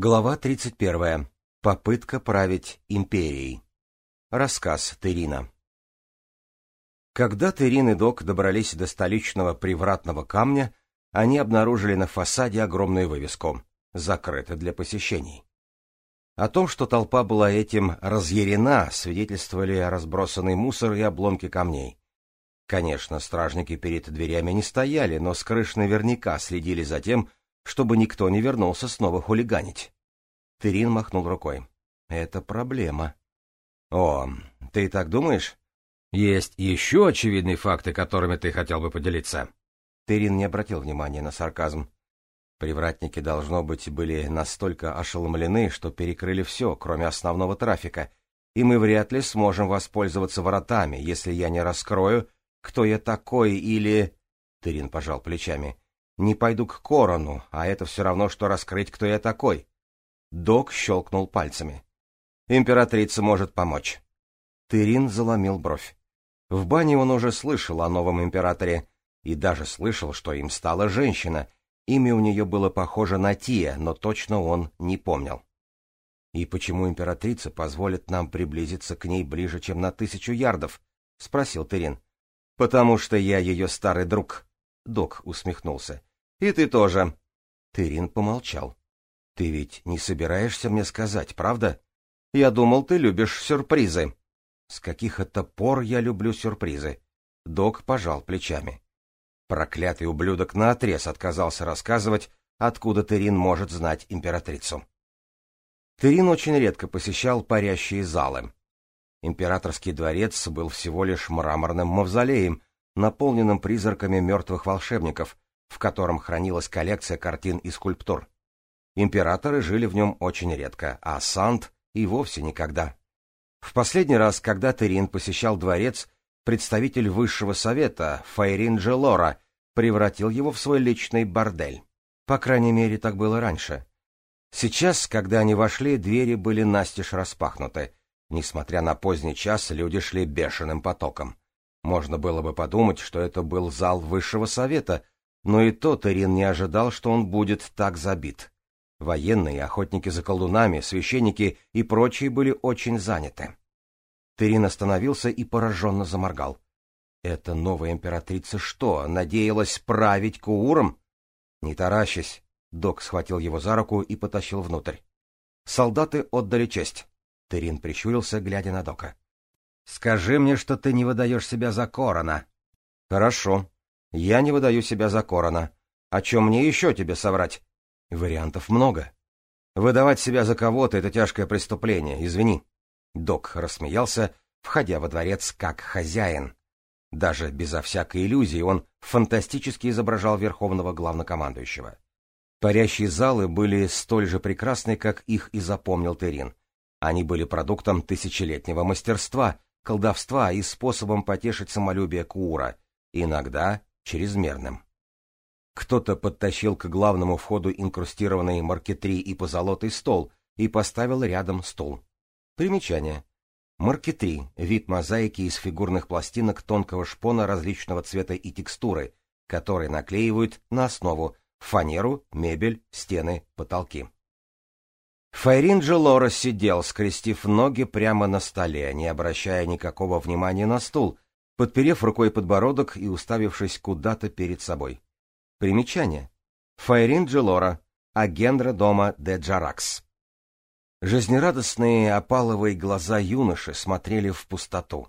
Глава 31. Попытка править империей. Рассказ Терина. Когда Терин и Док добрались до столичного привратного камня, они обнаружили на фасаде огромную вывеску «Закрыто для посещений». О том, что толпа была этим разъярена, свидетельствовали разбросанный мусор и обломки камней. Конечно, стражники перед дверями не стояли, но с крыш наверняка следили за тем, чтобы никто не вернулся снова хулиганить. Терин махнул рукой. Это проблема. О, ты так думаешь? Есть еще очевидные факты, которыми ты хотел бы поделиться. Терин не обратил внимания на сарказм. Привратники, должно быть, были настолько ошеломлены, что перекрыли все, кроме основного трафика, и мы вряд ли сможем воспользоваться воротами, если я не раскрою, кто я такой или... Терин пожал плечами не пойду к корону, а это все равно, что раскрыть, кто я такой. Док щелкнул пальцами. Императрица может помочь. Тырин заломил бровь. В бане он уже слышал о новом императоре, и даже слышал, что им стала женщина. Имя у нее было похоже на Тия, но точно он не помнил. «И почему императрица позволит нам приблизиться к ней ближе, чем на тысячу ярдов?» — спросил Терин. «Потому что я ее старый друг», — док усмехнулся. И ты тоже. Терин помолчал. Ты ведь не собираешься мне сказать, правда? Я думал, ты любишь сюрпризы. С каких это пор я люблю сюрпризы? Док пожал плечами. Проклятый ублюдок наотрез отказался рассказывать, откуда Терин может знать императрицу. Терин очень редко посещал парящие залы. Императорский дворец был всего лишь мраморным мавзолеем, наполненным призраками мертвых волшебников, в котором хранилась коллекция картин и скульптур. Императоры жили в нем очень редко, а Сант и вовсе никогда. В последний раз, когда Терин посещал дворец, представитель высшего совета Файрин Джелора превратил его в свой личный бордель. По крайней мере, так было раньше. Сейчас, когда они вошли, двери были настежь распахнуты. Несмотря на поздний час, люди шли бешеным потоком. Можно было бы подумать, что это был зал высшего совета — но и тот Ирин не ожидал, что он будет так забит. Военные, охотники за колдунами, священники и прочие были очень заняты. Терин остановился и пораженно заморгал. «Эта новая императрица что, надеялась править Кууром?» «Не таращись!» — док схватил его за руку и потащил внутрь. «Солдаты отдали честь!» — Терин прищурился, глядя на дока. «Скажи мне, что ты не выдаешь себя за Корона!» «Хорошо!» Я не выдаю себя за Корона. О чем мне еще тебе соврать? Вариантов много. Выдавать себя за кого-то — это тяжкое преступление, извини. Док рассмеялся, входя во дворец как хозяин. Даже безо всякой иллюзии он фантастически изображал верховного главнокомандующего. Парящие залы были столь же прекрасны, как их и запомнил Терин. Они были продуктом тысячелетнего мастерства, колдовства и способом потешить самолюбие Кура. иногда чрезмерным. Кто-то подтащил к главному входу инкрустированный маркетри и позолотый стол и поставил рядом стул. Примечание. Маркетри — вид мозаики из фигурных пластинок тонкого шпона различного цвета и текстуры, которые наклеивают на основу фанеру, мебель, стены, потолки. Файрин Джелора сидел, скрестив ноги прямо на столе, не обращая никакого внимания на стул, подперев рукой подбородок и уставившись куда-то перед собой. Примечание. Файрин Джелора, агендра дома де Джаракс. Жизнерадостные опаловые глаза юноши смотрели в пустоту.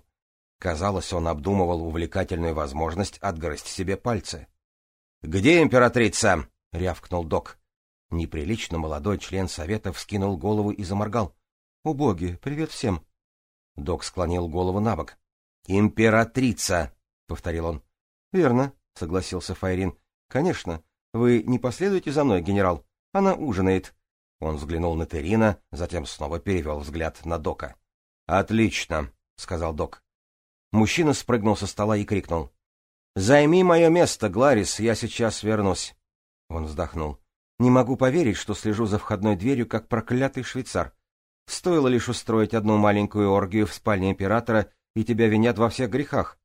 Казалось, он обдумывал увлекательную возможность отгрызть себе пальцы. — Где императрица? — рявкнул док. Неприлично молодой член совета вскинул голову и заморгал. — О боги, привет всем! Док склонил голову на бок. «Императрица», — повторил он. «Верно», — согласился Файрин. «Конечно. Вы не последуете за мной, генерал? Она ужинает». Он взглянул на Терина, затем снова перевел взгляд на Дока. «Отлично», — сказал Док. Мужчина спрыгнул со стола и крикнул. «Займи мое место, Гларис, я сейчас вернусь». Он вздохнул. «Не могу поверить, что слежу за входной дверью, как проклятый швейцар. Стоило лишь устроить одну маленькую оргию в спальне императора, и тебя винят во всех грехах.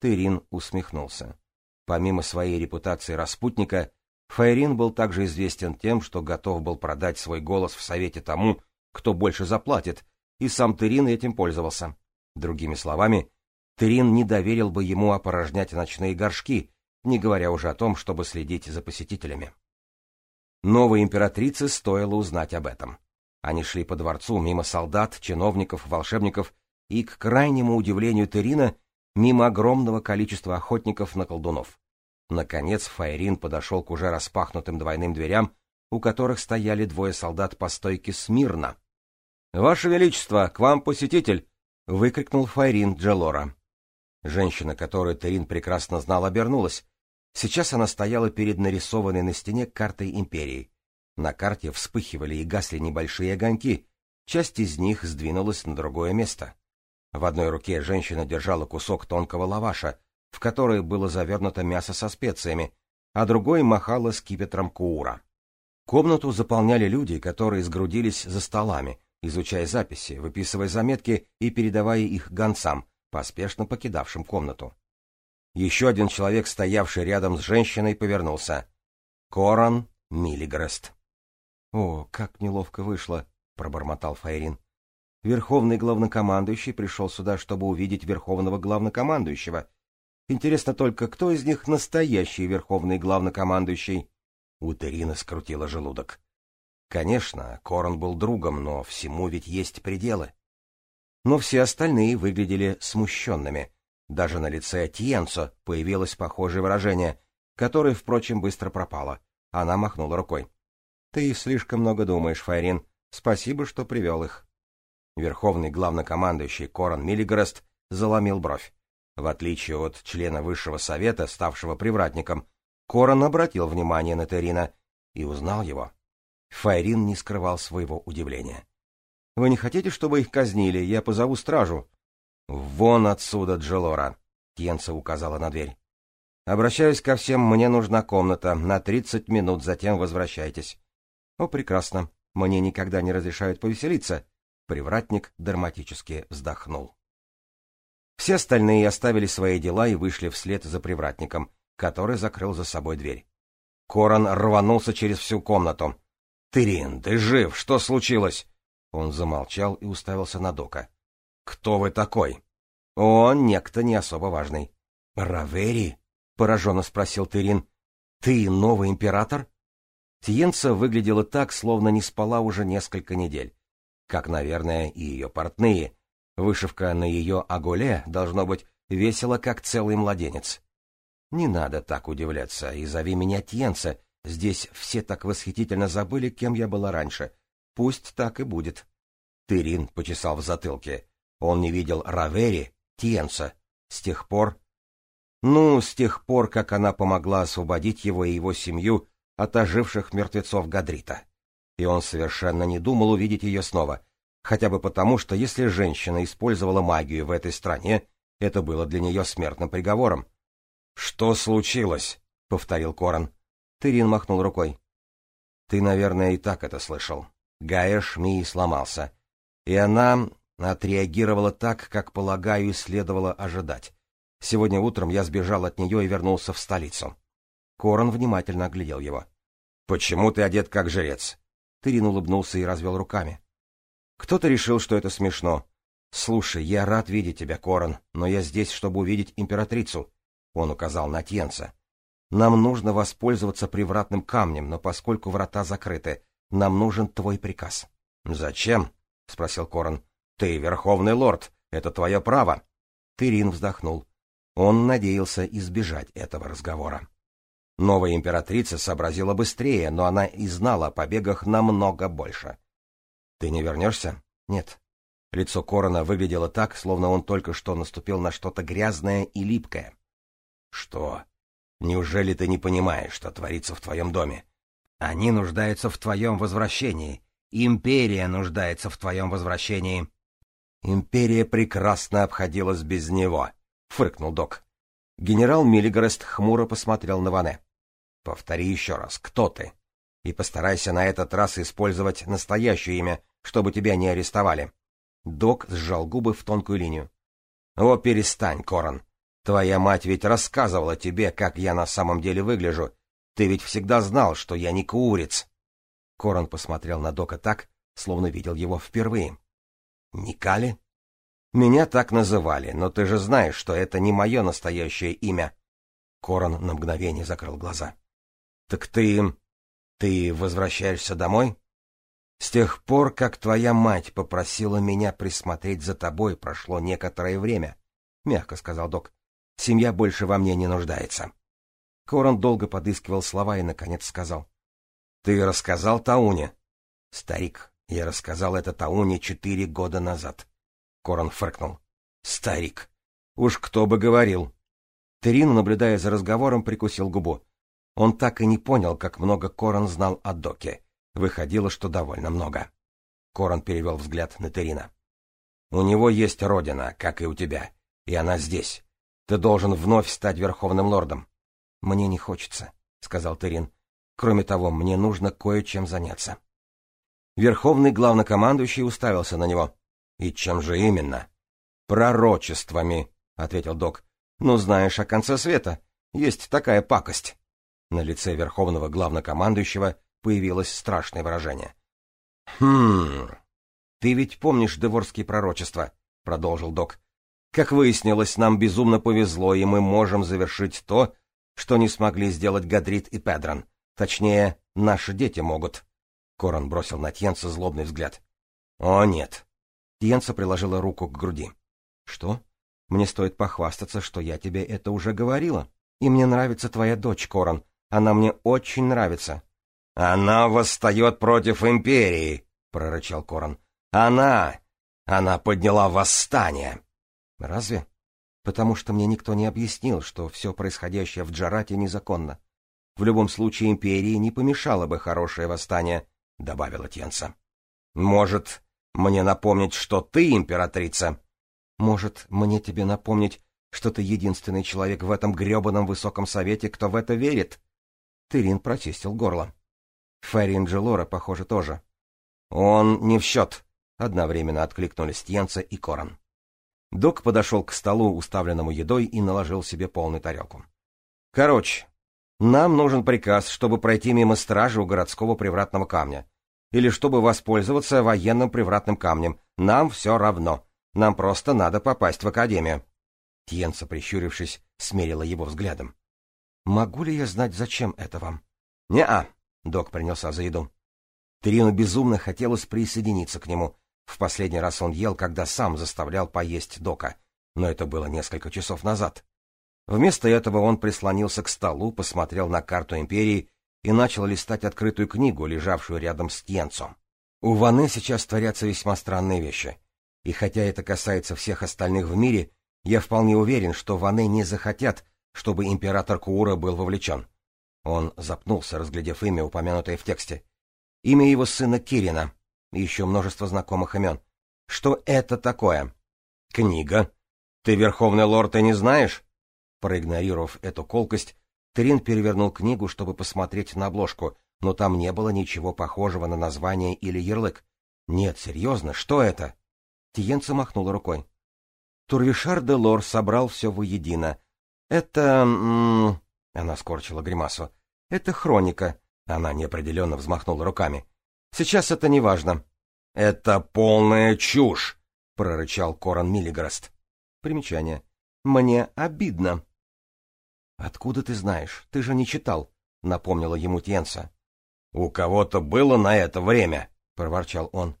Тырин усмехнулся. Помимо своей репутации распутника, Файрин был также известен тем, что готов был продать свой голос в совете тому, кто больше заплатит, и сам Тырин этим пользовался. Другими словами, Тырин не доверил бы ему опорожнять ночные горшки, не говоря уже о том, чтобы следить за посетителями. Новой императрице стоило узнать об этом. Они шли по дворцу мимо солдат, чиновников, волшебников и, к крайнему удивлению Терина, мимо огромного количества охотников на колдунов. Наконец Файрин подошел к уже распахнутым двойным дверям, у которых стояли двое солдат по стойке смирно. — Ваше Величество, к вам посетитель! — выкрикнул Файрин Джелора. Женщина, которую Терин прекрасно знал, обернулась. Сейчас она стояла перед нарисованной на стене картой империи. На карте вспыхивали и гасли небольшие огоньки, часть из них сдвинулась на другое место. В одной руке женщина держала кусок тонкого лаваша, в который было завернуто мясо со специями, а другой махала скипетром куура. Комнату заполняли люди, которые сгрудились за столами, изучая записи, выписывая заметки и передавая их гонцам, поспешно покидавшим комнату. Еще один человек, стоявший рядом с женщиной, повернулся. Коран Миллигрест. — О, как неловко вышло, — пробормотал Файрин. Верховный главнокомандующий пришел сюда, чтобы увидеть верховного главнокомандующего. Интересно только, кто из них настоящий верховный главнокомандующий? У Терина скрутила желудок. Конечно, Корон был другом, но всему ведь есть пределы. Но все остальные выглядели смущенными. Даже на лице Тьенцо появилось похожее выражение, которое, впрочем, быстро пропало. Она махнула рукой. — Ты слишком много думаешь, Файрин. Спасибо, что привел их. Верховный главнокомандующий Корон Миллигрест заломил бровь. В отличие от члена Высшего Совета, ставшего привратником, Корон обратил внимание на Терина и узнал его. Файрин не скрывал своего удивления. — Вы не хотите, чтобы их казнили? Я позову стражу. — Вон отсюда, Джелора! — Тьенца указала на дверь. — Обращаюсь ко всем, мне нужна комната. На тридцать минут, затем возвращайтесь. — О, прекрасно. Мне никогда не разрешают повеселиться. Привратник драматически вздохнул. Все остальные оставили свои дела и вышли вслед за привратником, который закрыл за собой дверь. Коран рванулся через всю комнату. «Тырин, ты жив! Что случилось?» Он замолчал и уставился на Дока. «Кто вы такой?» «Он некто не особо важный». «Равери?» — пораженно спросил Тырин. «Ты новый император?» Тиенца выглядела так, словно не спала уже несколько недель как, наверное, и ее портные. Вышивка на ее оголе должно быть весело, как целый младенец. Не надо так удивляться и зови меня Тьенца, здесь все так восхитительно забыли, кем я была раньше. Пусть так и будет. Тырин почесал в затылке. Он не видел Равери, Тьенца, с тех пор... Ну, с тех пор, как она помогла освободить его и его семью от оживших мертвецов Гадрита и он совершенно не думал увидеть ее снова, хотя бы потому, что если женщина использовала магию в этой стране, это было для нее смертным приговором. «Что случилось?» — повторил Коран. Тырин махнул рукой. «Ты, наверное, и так это слышал. Гаэш Шмии сломался. И она отреагировала так, как, полагаю, и следовало ожидать. Сегодня утром я сбежал от нее и вернулся в столицу». Коран внимательно оглядел его. «Почему ты одет как жрец? Тырин улыбнулся и развел руками. Кто-то решил, что это смешно. «Слушай, я рад видеть тебя, Корон, но я здесь, чтобы увидеть императрицу», — он указал на Тьенца. «Нам нужно воспользоваться привратным камнем, но поскольку врата закрыты, нам нужен твой приказ». «Зачем?» — спросил Корон. «Ты верховный лорд, это твое право». Тырин вздохнул. Он надеялся избежать этого разговора. Новая императрица сообразила быстрее, но она и знала о побегах намного больше. «Ты не вернешься?» «Нет». Лицо Корона выглядело так, словно он только что наступил на что-то грязное и липкое. «Что? Неужели ты не понимаешь, что творится в твоем доме? Они нуждаются в твоем возвращении. Империя нуждается в твоем возвращении». «Империя прекрасно обходилась без него», — фыркнул док. Генерал Миллигрест хмуро посмотрел на Ване. Повтори еще раз, кто ты? И постарайся на этот раз использовать настоящее имя, чтобы тебя не арестовали. Док сжал губы в тонкую линию. О, перестань, Коран. Твоя мать ведь рассказывала тебе, как я на самом деле выгляжу. Ты ведь всегда знал, что я не курец. Коран посмотрел на Дока так, словно видел его впервые. Никали? Меня так называли, но ты же знаешь, что это не мое настоящее имя. Коран на мгновение закрыл глаза. Так ты... ты возвращаешься домой? С тех пор, как твоя мать попросила меня присмотреть за тобой, прошло некоторое время, — мягко сказал док. Семья больше во мне не нуждается. Корон долго подыскивал слова и, наконец, сказал. — Ты рассказал Тауне? — Старик, я рассказал это Тауне четыре года назад. Корон фыркнул. — Старик. Уж кто бы говорил. Терин, наблюдая за разговором, прикусил губу. Он так и не понял, как много Коран знал о Доке. Выходило, что довольно много. Коран перевел взгляд на Терина. «У него есть родина, как и у тебя, и она здесь. Ты должен вновь стать верховным лордом». «Мне не хочется», — сказал Терин. «Кроме того, мне нужно кое-чем заняться». Верховный главнокомандующий уставился на него. «И чем же именно?» «Пророчествами», — ответил док. «Ну, знаешь, о конце света. Есть такая пакость». На лице верховного главнокомандующего появилось страшное выражение. «Хм... Ты ведь помнишь деворские пророчества?» — продолжил док. «Как выяснилось, нам безумно повезло, и мы можем завершить то, что не смогли сделать Гадрит и Педрон. Точнее, наши дети могут». Коран бросил на Тьенса злобный взгляд. «О, нет». Тьенса приложила руку к груди. «Что? Мне стоит похвастаться, что я тебе это уже говорила. И мне нравится твоя дочь, Коран. Она мне очень нравится». «Она восстает против империи», — прорычал Коран. «Она! Она подняла восстание!» «Разве?» «Потому что мне никто не объяснил, что все происходящее в Джарате незаконно. В любом случае империи не помешало бы хорошее восстание», — добавила Тенса. «Может, мне напомнить, что ты императрица?» «Может, мне тебе напомнить, что ты единственный человек в этом гребаном высоком совете, кто в это верит?» Терин прочистил горло. Феррин Джелора, похоже, тоже. «Он не в счет», — одновременно откликнулись Тьенца и Коран. Док подошел к столу, уставленному едой, и наложил себе полную тарелку. «Короче, нам нужен приказ, чтобы пройти мимо стражи у городского привратного камня. Или чтобы воспользоваться военным привратным камнем. Нам все равно. Нам просто надо попасть в академию». Тьенца, прищурившись, смерила его взглядом. Могу ли я знать, зачем это вам? — Не-а, — док принялся за еду. Терину безумно хотелось присоединиться к нему. В последний раз он ел, когда сам заставлял поесть дока, но это было несколько часов назад. Вместо этого он прислонился к столу, посмотрел на карту империи и начал листать открытую книгу, лежавшую рядом с Тьенцом. У Ваны сейчас творятся весьма странные вещи. И хотя это касается всех остальных в мире, я вполне уверен, что Ваны не захотят, чтобы император Куура был вовлечен. Он запнулся, разглядев имя, упомянутое в тексте. Имя его сына Кирина. И еще множество знакомых имен. Что это такое? Книга. Ты, Верховный Лорд, и не знаешь? Проигнорировав эту колкость, Трин перевернул книгу, чтобы посмотреть на обложку, но там не было ничего похожего на название или ярлык. Нет, серьезно, что это? Тиенца махнула рукой. Турвишар де Лор собрал все воедино — это... Она скорчила гримасу. Это хроника. Она неопределенно взмахнула руками. Сейчас это не важно. Это полная чушь, прорычал Коран Миллиграст. Примечание. Мне обидно. Откуда ты знаешь? Ты же не читал, напомнила ему Тенса. У кого-то было на это время, проворчал он.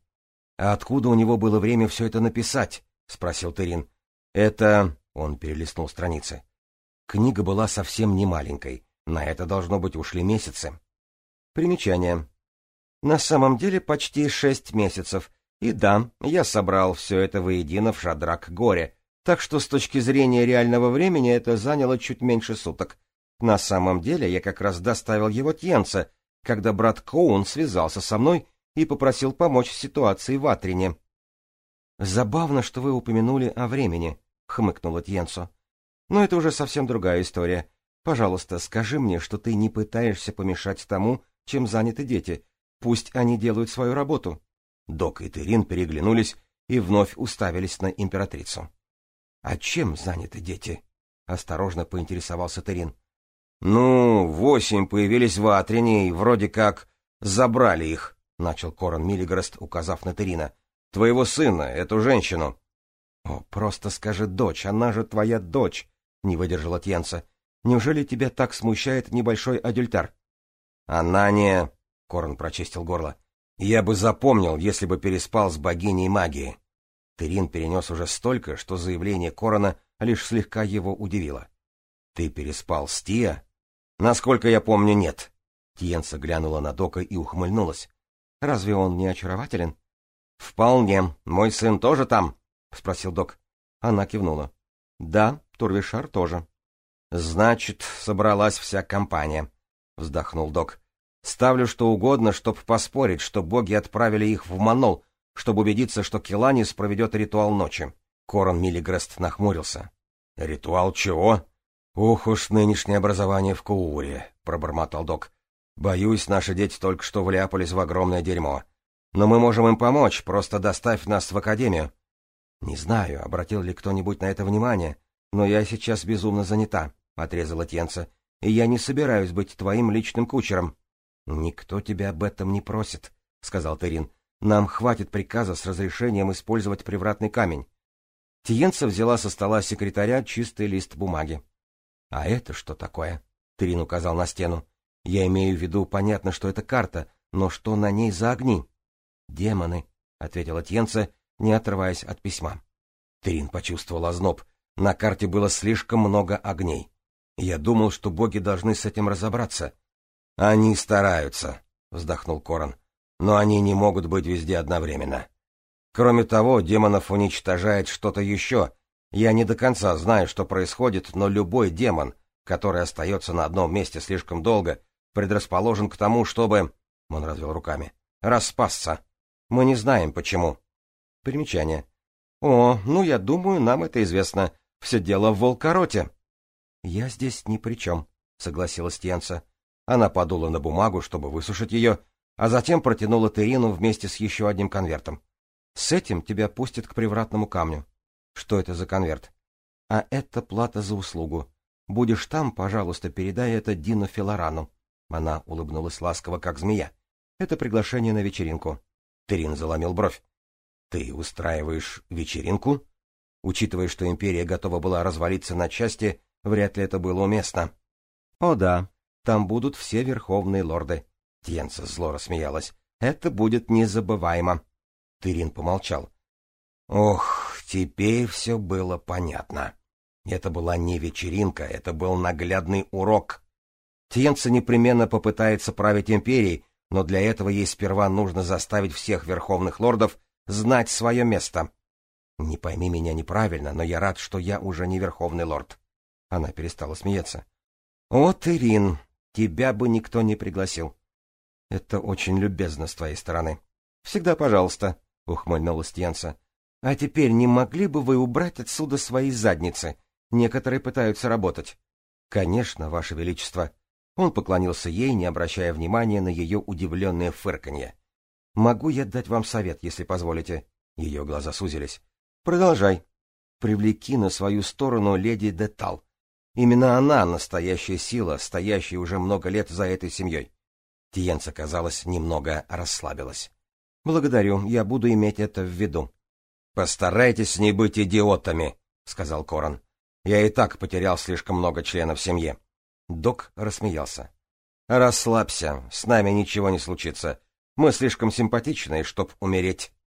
А откуда у него было время все это написать? спросил Терин. Это... Он перелистнул страницы. Книга была совсем не маленькой, на это должно быть ушли месяцы. Примечание. На самом деле почти шесть месяцев. И да, я собрал все это воедино в шадрак горе, так что с точки зрения реального времени это заняло чуть меньше суток. На самом деле я как раз доставил его Тьенца, когда брат Коун связался со мной и попросил помочь в ситуации в Атрине. «Забавно, что вы упомянули о времени», — хмыкнула Тьенцо. Но это уже совсем другая история. Пожалуйста, скажи мне, что ты не пытаешься помешать тому, чем заняты дети. Пусть они делают свою работу. Док и Терин переглянулись и вновь уставились на императрицу. — А чем заняты дети? — осторожно поинтересовался Терин. — Ну, восемь появились в Атрине и вроде как забрали их, — начал Корон Миллигрест, указав на Терина. — Твоего сына, эту женщину. — О, просто скажи дочь, она же твоя дочь, — не выдержала Тьенса. «Неужели тебя так смущает небольшой адюльтар?» «Она не...» — Корн прочистил горло. «Я бы запомнил, если бы переспал с богиней магии». Терин перенес уже столько, что заявление Корона лишь слегка его удивило. «Ты переспал с Тия?» «Насколько я помню, нет». Тьенса глянула на Дока и ухмыльнулась. «Разве он не очарователен?» «Вполне. Мой сын тоже там?» — спросил Док. Она кивнула. «Да, Турвишар тоже. «Значит, собралась вся компания», — вздохнул док. «Ставлю что угодно, чтоб поспорить, что боги отправили их в Манол, чтобы убедиться, что Келанис проведет ритуал ночи». Корон Миллигрест нахмурился. «Ритуал чего?» «Ух уж нынешнее образование в Кууре», — пробормотал док. «Боюсь, наши дети только что вляпались в огромное дерьмо. Но мы можем им помочь, просто доставь нас в академию». «Не знаю, обратил ли кто-нибудь на это внимание», «Но я сейчас безумно занята», — отрезала Тенца, — «и я не собираюсь быть твоим личным кучером». «Никто тебя об этом не просит», — сказал Терин. «Нам хватит приказа с разрешением использовать привратный камень». Тиенца взяла со стола секретаря чистый лист бумаги. «А это что такое?» — Терин указал на стену. «Я имею в виду, понятно, что это карта, но что на ней за огни?» «Демоны», — ответила Тьенца, не отрываясь от письма. Терин почувствовал озноб. На карте было слишком много огней. Я думал, что боги должны с этим разобраться. Они стараются, вздохнул Коран, но они не могут быть везде одновременно. Кроме того, демонов уничтожает что-то еще. Я не до конца знаю, что происходит, но любой демон, который остается на одном месте слишком долго, предрасположен к тому, чтобы... Он развел руками. Распасться. Мы не знаем, почему. Примечание. О, ну я думаю, нам это известно. Все дело в волкороте. — Я здесь ни при чем, — согласилась Тьянса. Она подула на бумагу, чтобы высушить ее, а затем протянула Терину вместе с еще одним конвертом. — С этим тебя пустят к привратному камню. — Что это за конверт? — А это плата за услугу. Будешь там, пожалуйста, передай это Дину Филорану. Она улыбнулась ласково, как змея. — Это приглашение на вечеринку. Терин заломил бровь. — Ты устраиваешь вечеринку? — Учитывая, что империя готова была развалиться на части, вряд ли это было уместно. «О да, там будут все верховные лорды», — Тьенса зло рассмеялась. «Это будет незабываемо». Тырин помолчал. «Ох, теперь все было понятно. Это была не вечеринка, это был наглядный урок. Тьенса непременно попытается править империей, но для этого ей сперва нужно заставить всех верховных лордов знать свое место. «Не пойми меня неправильно, но я рад, что я уже не верховный лорд». Она перестала смеяться. «Вот, Ирин, тебя бы никто не пригласил». «Это очень любезно с твоей стороны». «Всегда пожалуйста», — ухмыльнулась Тьянса. «А теперь не могли бы вы убрать отсюда свои задницы? Некоторые пытаются работать». «Конечно, Ваше Величество». Он поклонился ей, не обращая внимания на ее удивленное фырканье. «Могу я дать вам совет, если позволите?» Ее глаза сузились. Продолжай. Привлеки на свою сторону леди Детал. Именно она настоящая сила, стоящая уже много лет за этой семьей. Тиенца, казалось, немного расслабилась. Благодарю, я буду иметь это в виду. Постарайтесь не быть идиотами, сказал Коран. Я и так потерял слишком много членов семьи. Док рассмеялся. «Расслабься, с нами ничего не случится. Мы слишком симпатичные, чтоб умереть».